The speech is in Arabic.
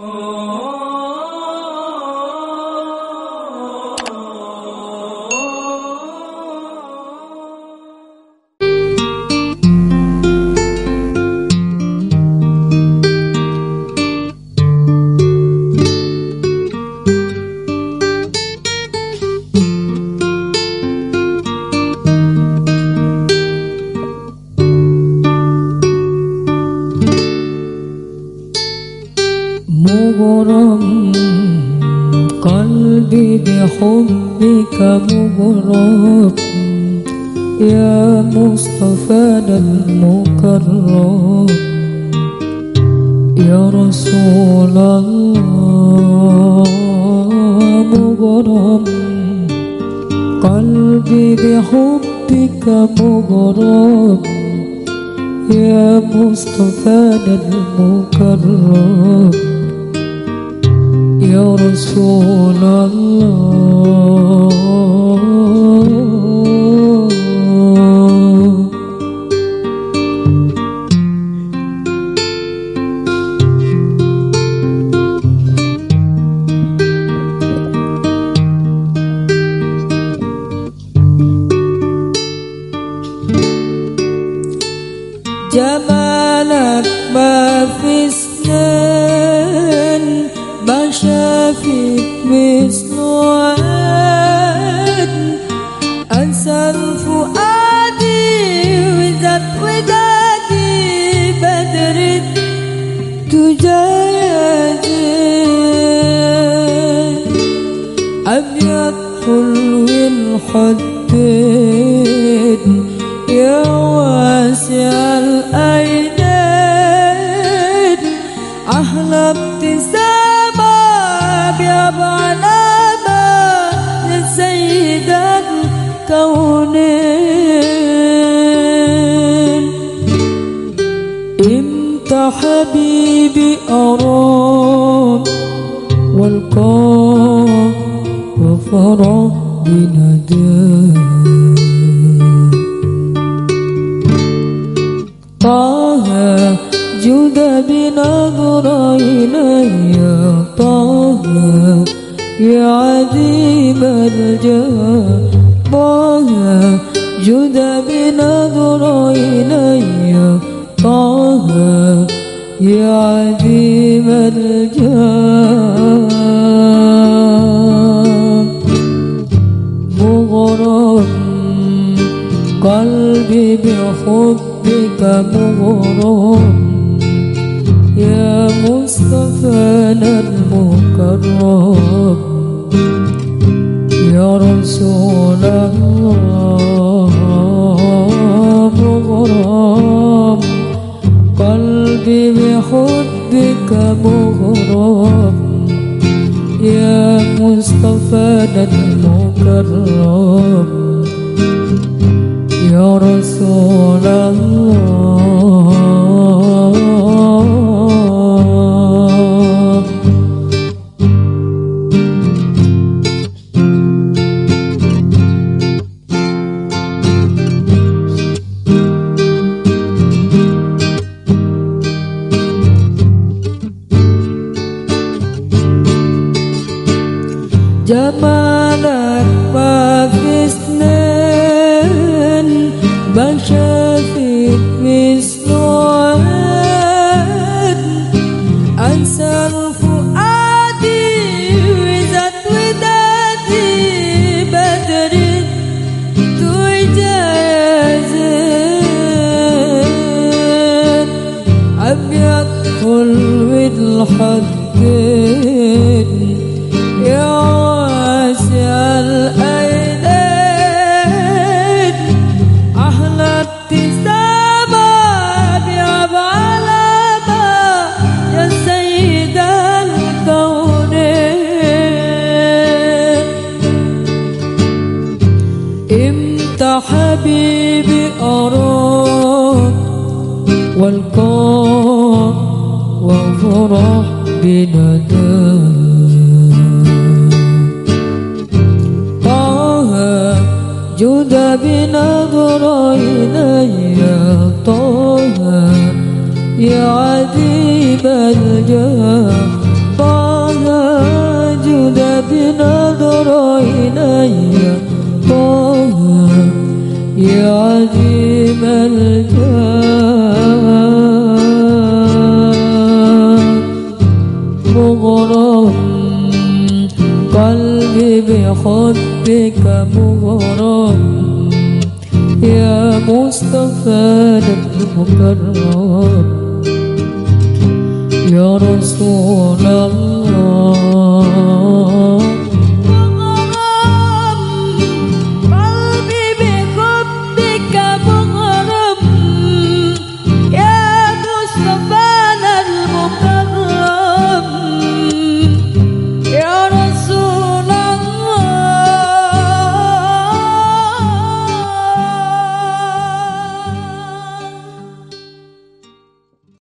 مغرم قلبي بحبك مغرم يا مصطفى المكرم. يا رسول الله مغرم قلبي بحبك مغرم يا مصطفى المكرم. يا رسول الله. الحدين يا واسع الأيدين. أحلى ابتسامة بعلامة لسيد الكونين إمتى حبيبي أراك والقاك وفرح بنداك طه جود بنظر إلي طه يا عظيم الجاه طه جود بنظر إلي طه يا عظيم الجاه مصطفى المكرم. يا رسول الله مغرم. قلبي بحبك مغرم. يا مصطفى المكرم. جمالك ما في سنين ما شافت مثل وين أنسى الفؤادي وذات ودادي بدر تجازين أبيض والقاء وفرح بندى طه جود بنظر إلي طه يا عذيب الجاه طه جود بنظر إلي طه يا عذيب الجاه خدك مغرم يا مصطفى المكرم. يا رسول الله.